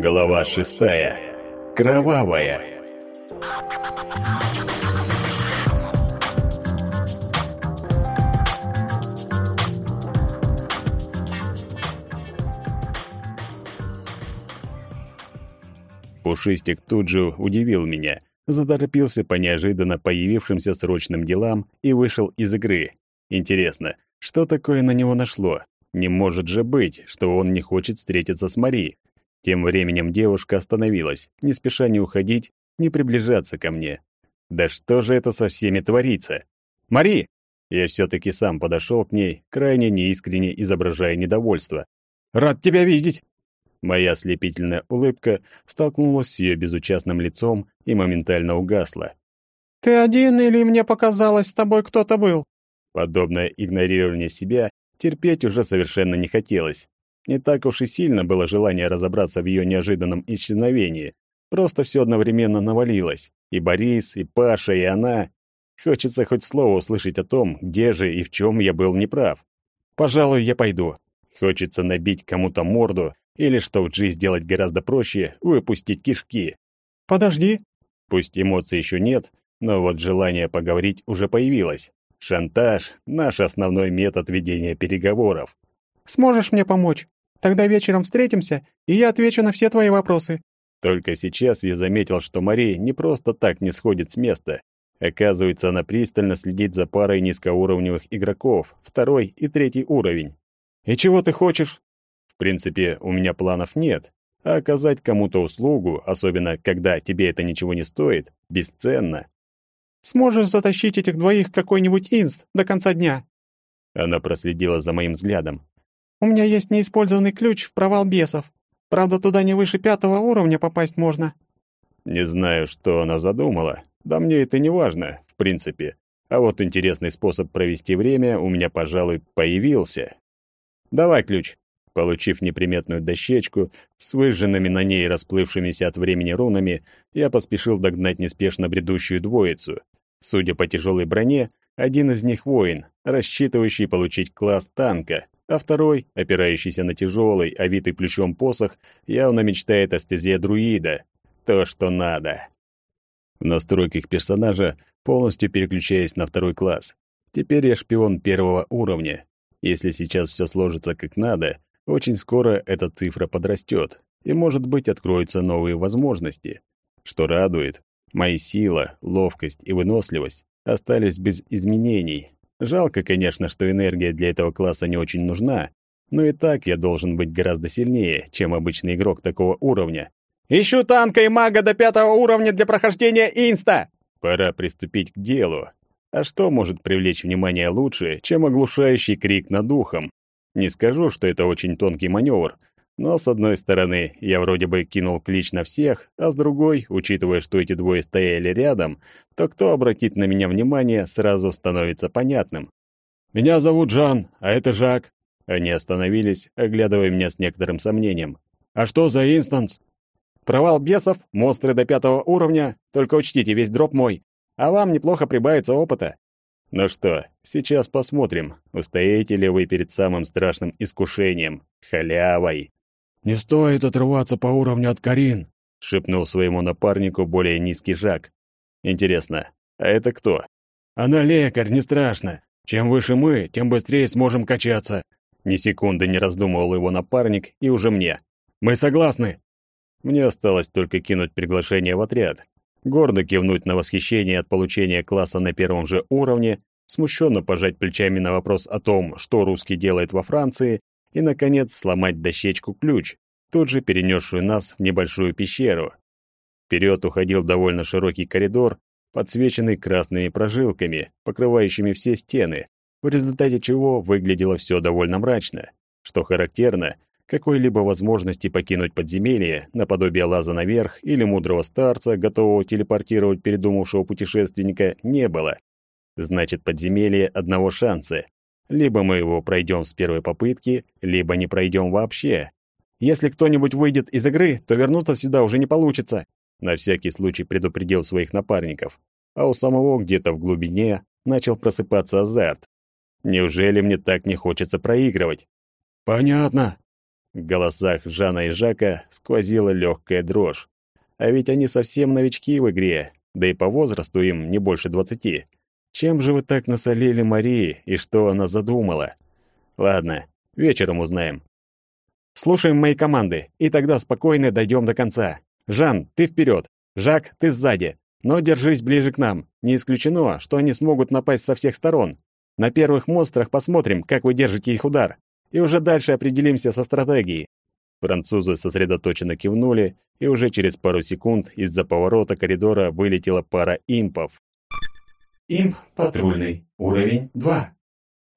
Глава шестая. Кровавая. Пушистик тут же удивил меня, заторопился по неожиданно появившимся срочным делам и вышел из игры. Интересно, что такое на него нашло? Не может же быть, что он не хочет встретиться с Мари. Тем временем девушка остановилась, не спеша не уходить, не приближаться ко мне. Да что же это со всеми творится? Мари! Я все-таки сам подошел к ней, крайне неискренне изображая недовольство. «Рад тебя видеть!» Моя ослепительная улыбка столкнулась с ее безучастным лицом и моментально угасла. «Ты один или мне показалось, с тобой кто-то был?» Подобное игнорирование себя терпеть уже совершенно не хотелось. Не так уж и сильно было желание разобраться в ее неожиданном исчезновении. Просто все одновременно навалилось. И Борис, и Паша, и она. Хочется хоть слово услышать о том, где же и в чем я был неправ. Пожалуй, я пойду. Хочется набить кому-то морду, или, что в G сделать гораздо проще, выпустить кишки. «Подожди!» Пусть эмоций еще нет, но вот желание поговорить уже появилось. Шантаж — наш основной метод ведения переговоров. «Сможешь мне помочь? Тогда вечером встретимся, и я отвечу на все твои вопросы». Только сейчас я заметил, что Мария не просто так не сходит с места. Оказывается, она пристально следит за парой низкоуровневых игроков, второй и третий уровень. «И чего ты хочешь?» В принципе, у меня планов нет, а оказать кому-то услугу, особенно когда тебе это ничего не стоит, бесценно. «Сможешь затащить этих двоих какой-нибудь инст до конца дня?» Она проследила за моим взглядом. У меня есть неиспользованный ключ в провал бесов. Правда, туда не выше пятого уровня попасть можно». Не знаю, что она задумала. Да мне это не важно, в принципе. А вот интересный способ провести время у меня, пожалуй, появился. «Давай ключ». Получив неприметную дощечку с выжженными на ней расплывшимися от времени рунами, я поспешил догнать неспешно бредущую двоицу. Судя по тяжелой броне, один из них воин, рассчитывающий получить класс танка, а второй, опирающийся на тяжелый, овитый плечом посох, явно мечтает о стезе друида. То, что надо. В настройках персонажа полностью переключаюсь на второй класс. Теперь я шпион первого уровня. Если сейчас все сложится как надо, очень скоро эта цифра подрастет, и, может быть, откроются новые возможности. Что радует, мои сила, ловкость и выносливость остались без изменений, Жалко, конечно, что энергия для этого класса не очень нужна, но и так я должен быть гораздо сильнее, чем обычный игрок такого уровня. «Ищу танка и мага до пятого уровня для прохождения инста!» Пора приступить к делу. А что может привлечь внимание лучше, чем оглушающий крик над ухом? Не скажу, что это очень тонкий маневр, но, с одной стороны, я вроде бы кинул клич на всех, а с другой, учитывая, что эти двое стояли рядом, то кто обратит на меня внимание, сразу становится понятным. «Меня зовут Жан, а это Жак». Они остановились, оглядывая меня с некоторым сомнением. «А что за инстанс?» «Провал бесов, монстры до пятого уровня, только учтите, весь дроп мой. А вам неплохо прибавится опыта». «Ну что, сейчас посмотрим, устоите ли вы перед самым страшным искушением — халявой». «Не стоит отрываться по уровню от Карин», — шепнул своему напарнику более низкий Жак. «Интересно, а это кто?» «Она лекарь, не страшно. Чем выше мы, тем быстрее сможем качаться». Ни секунды не раздумывал его напарник, и уже мне. «Мы согласны». Мне осталось только кинуть приглашение в отряд, гордо кивнуть на восхищение от получения класса на первом же уровне, смущенно пожать плечами на вопрос о том, что русский делает во Франции, и, наконец, сломать дощечку-ключ, тут же перенесшую нас в небольшую пещеру. Вперед уходил довольно широкий коридор, подсвеченный красными прожилками, покрывающими все стены, в результате чего выглядело все довольно мрачно. Что характерно, какой-либо возможности покинуть подземелье, наподобие лаза наверх или мудрого старца, готового телепортировать передумавшего путешественника, не было. Значит, подземелье одного шанса. Либо мы его пройдем с первой попытки, либо не пройдем вообще. Если кто-нибудь выйдет из игры, то вернуться сюда уже не получится. На всякий случай предупредил своих напарников. А у самого где-то в глубине начал просыпаться азарт. Неужели мне так не хочется проигрывать? Понятно. В голосах Жана и Жака сквозила легкая дрожь. А ведь они совсем новички в игре, да и по возрасту им не больше двадцати. Чем же вы так насолили Марии и что она задумала? Ладно, вечером узнаем. Слушаем мои команды, и тогда спокойно дойдем до конца. Жан, ты вперед, Жак, ты сзади. Но держись ближе к нам. Не исключено, что они смогут напасть со всех сторон. На первых монстрах посмотрим, как вы держите их удар. И уже дальше определимся со стратегией. Французы сосредоточенно кивнули, и уже через пару секунд из-за поворота коридора вылетела пара импов. Имп патрульный, уровень 2.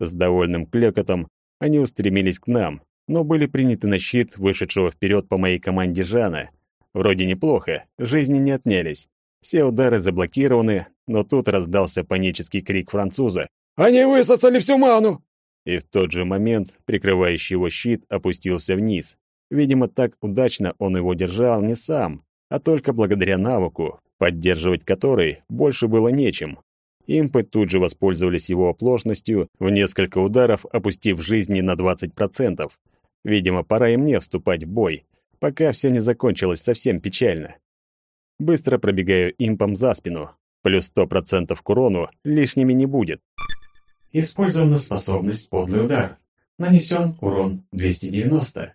С довольным клёкотом они устремились к нам, но были приняты на щит вышедшего вперед по моей команде Жана. Вроде неплохо, жизни не отнялись. Все удары заблокированы, но тут раздался панический крик француза. «Они высосали всю ману!» И в тот же момент прикрывающий его щит опустился вниз. Видимо, так удачно он его держал не сам, а только благодаря навыку, поддерживать который больше было нечем. Импы тут же воспользовались его оплошностью, в несколько ударов опустив жизни на 20%. Видимо, пора и мне вступать в бой, пока все не закончилось совсем печально. Быстро пробегаю импом за спину. Плюс 100% к урону лишними не будет. Использована способность «Подлый удар». Нанесен урон 290.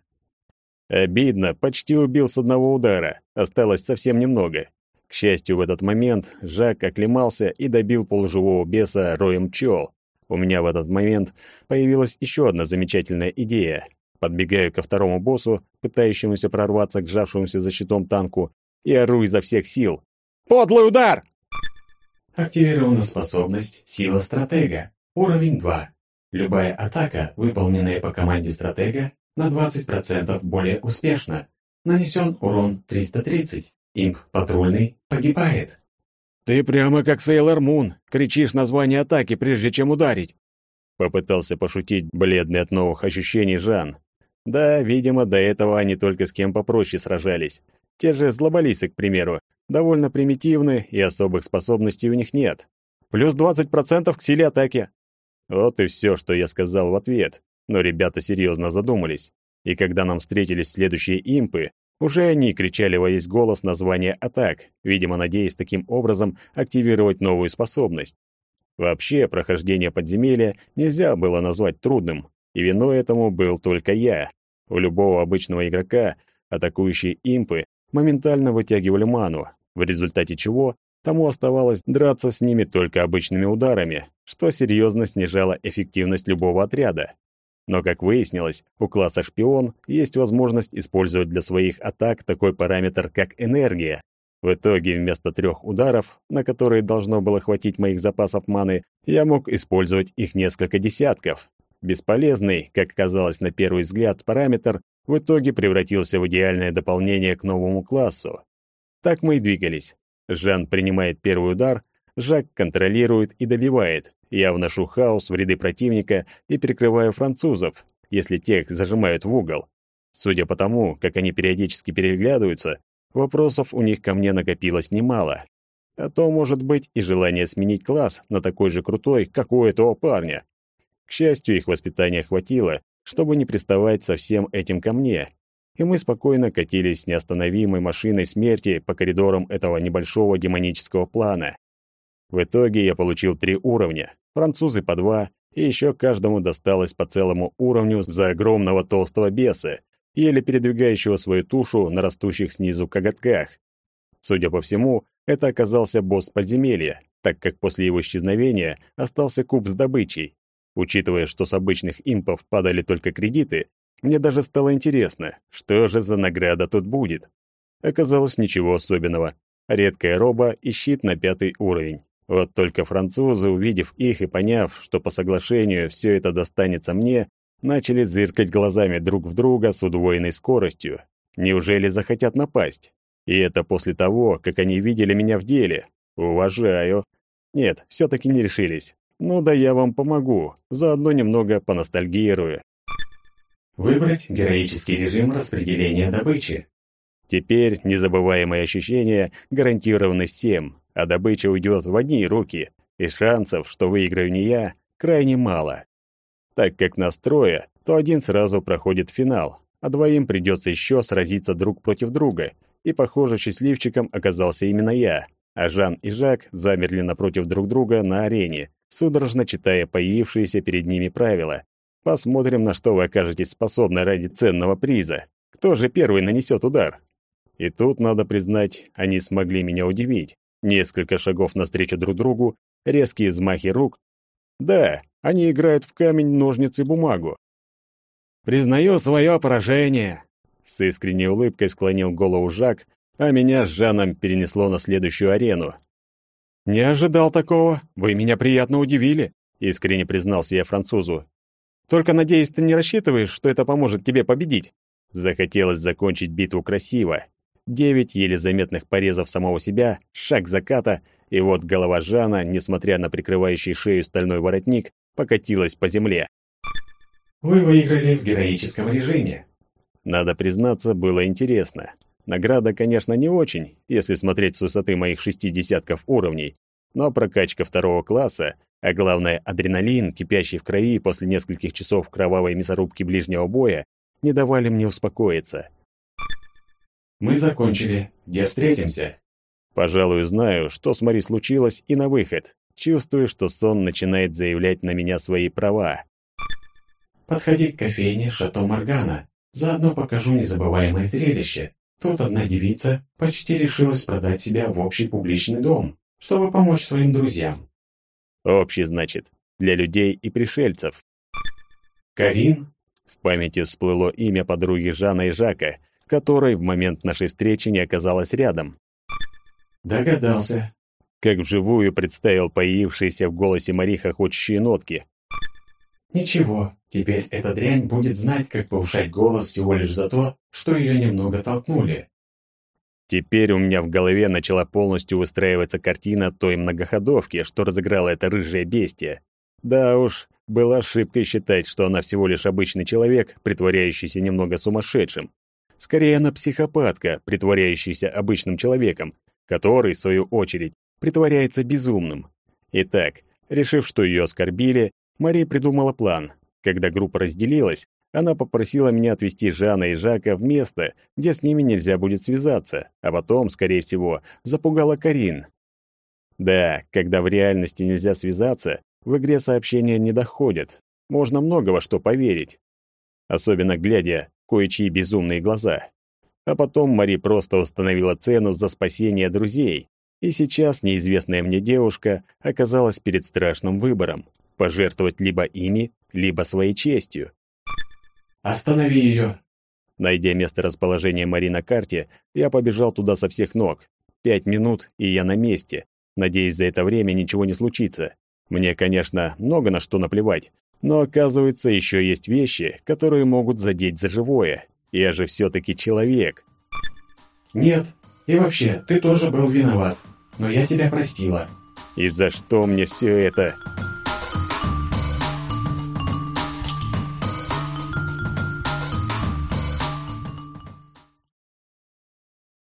Обидно, почти убил с одного удара. Осталось совсем немного. К счастью, в этот момент Жак оклемался и добил полуживого беса роем пчел. У меня в этот момент появилась еще одна замечательная идея. Подбегаю ко второму боссу, пытающемуся прорваться к сжавшемуся за щитом танку, и ору изо всех сил. «Подлый удар!» Активирована способность «Сила стратега». Уровень 2. Любая атака, выполненная по команде стратега, на 20% более успешна. Нанесен урон 330. Имп патрульный погибает. «Ты прямо как Сейлор Мун, кричишь название атаки, прежде чем ударить!» Попытался пошутить бледный от новых ощущений Жан. Да, видимо, до этого они только с кем попроще сражались. Те же злоболисы, к примеру, довольно примитивны, и особых способностей у них нет. Плюс 20% к силе атаки. Вот и все, что я сказал в ответ. Но ребята серьезно задумались. И когда нам встретились следующие импы, уже они кричали во весь голос название атак, видимо, надеясь таким образом активировать новую способность. Вообще, прохождение подземелья нельзя было назвать трудным, и виной этому был только я. У любого обычного игрока атакующие импы моментально вытягивали ману, в результате чего тому оставалось драться с ними только обычными ударами, что серьезно снижало эффективность любого отряда. Но, как выяснилось, у класса «Шпион» есть возможность использовать для своих атак такой параметр, как энергия. В итоге вместо трех ударов, на которые должно было хватить моих запасов маны, я мог использовать их несколько десятков. Бесполезный, как казалось на первый взгляд, параметр в итоге превратился в идеальное дополнение к новому классу. Так мы и двигались. Жан принимает первый удар, Жак контролирует и добивает. Я вношу хаос в ряды противника и перекрываю французов, если тех зажимают в угол. Судя по тому, как они периодически переглядываются, вопросов у них ко мне накопилось немало. А то, может быть, и желание сменить класс на такой же крутой, как у этого парня. К счастью, их воспитания хватило, чтобы не приставать со всем этим ко мне, и мы спокойно катились неостановимой машиной смерти по коридорам этого небольшого демонического плана. В итоге я получил три уровня, французы по два, и еще каждому досталось по целому уровню за огромного толстого беса, еле передвигающего свою тушу на растущих снизу коготках. Судя по всему, это оказался босс подземелья, так как после его исчезновения остался куб с добычей. Учитывая, что с обычных импов падали только кредиты, мне даже стало интересно, что же за награда тут будет. Оказалось, ничего особенного. Редкая роба и щит на пятый уровень. Вот только французы, увидев их и поняв, что по соглашению все это достанется мне, начали зыркать глазами друг в друга с удвоенной скоростью. Неужели захотят напасть? И это после того, как они видели меня в деле. Уважаю. Нет, все-таки не решились. Ну да я вам помогу, заодно немного поностальгирую. Выбрать героический режим распределения добычи. Теперь незабываемые ощущения гарантированы всем, а добыча уйдет в одни руки, и шансов, что выиграю не я, крайне мало. Так как нас трое, то один сразу проходит финал, а двоим придется еще сразиться друг против друга. И, похоже, счастливчиком оказался именно я. А Жан и Жак замерли напротив друг друга на арене, судорожно читая появившиеся перед ними правила. Посмотрим, на что вы окажетесь способны ради ценного приза. Кто же первый нанесет удар? И тут, надо признать, они смогли меня удивить. Несколько шагов навстречу друг другу, резкие взмахи рук. Да, они играют в камень, ножницы, бумагу. «Признаю свое поражение!» С искренней улыбкой склонил голову Жак, а меня с Жаном перенесло на следующую арену. «Не ожидал такого. Вы меня приятно удивили», — искренне признался я французу. «Только, надеюсь, ты не рассчитываешь, что это поможет тебе победить?» Захотелось закончить битву красиво. Девять еле заметных порезов самого себя, шаг заката, и вот голова Жана, несмотря на прикрывающий шею стальной воротник, покатилась по земле. Вы выиграли в героическом режиме. Надо признаться, было интересно. Награда, конечно, не очень, если смотреть с высоты моих шести десятков уровней, но прокачка второго класса, а главное адреналин, кипящий в крови после нескольких часов кровавой мясорубки ближнего боя, не давали мне успокоиться. Мы закончили. Где встретимся? Пожалуй, знаю, что с Мари случилось, и на выход. Чувствую, что сон начинает заявлять на меня свои права. Подходи к кофейне Шато Моргана. Заодно покажу незабываемое зрелище. Тут одна девица почти решилась продать себя в общий публичный дом, чтобы помочь своим друзьям. Общий, значит, для людей и пришельцев. Карин? В памяти всплыло имя подруги Жана и Жака, которой в момент нашей встречи не оказалось рядом. Догадался. Как вживую представил появившиеся в голосе Мари хохочущие нотки. Ничего, теперь эта дрянь будет знать, как повышать голос всего лишь за то, что ее немного толкнули. Теперь у меня в голове начала полностью выстраиваться картина той многоходовки, что разыграла это рыжее бестие. Да уж, была ошибкой считать, что она всего лишь обычный человек, притворяющийся немного сумасшедшим. Скорее, она психопатка, притворяющаяся обычным человеком, который, в свою очередь, притворяется безумным. Итак, решив, что ее оскорбили, Мария придумала план. Когда группа разделилась, она попросила меня отвезти Жана и Жака в место, где с ними нельзя будет связаться, а потом, скорее всего, запугала Карин. Да, когда в реальности нельзя связаться, в игре сообщения не доходят. Можно много во что поверить. Особенно глядя кое-чьи безумные глаза. А потом Мари просто установила цену за спасение друзей, и сейчас неизвестная мне девушка оказалась перед страшным выбором пожертвовать либо ими, либо своей честью. «Останови ее!» Найдя место расположения Мари на карте, я побежал туда со всех ног. Пять минут, и я на месте. Надеюсь, за это время ничего не случится. Мне, конечно, много на что наплевать, но оказывается, еще есть вещи, которые могут задеть за живое. Я же все-таки человек. «Нет, и вообще, ты тоже был виноват, но я тебя простила». «И за что мне все это?»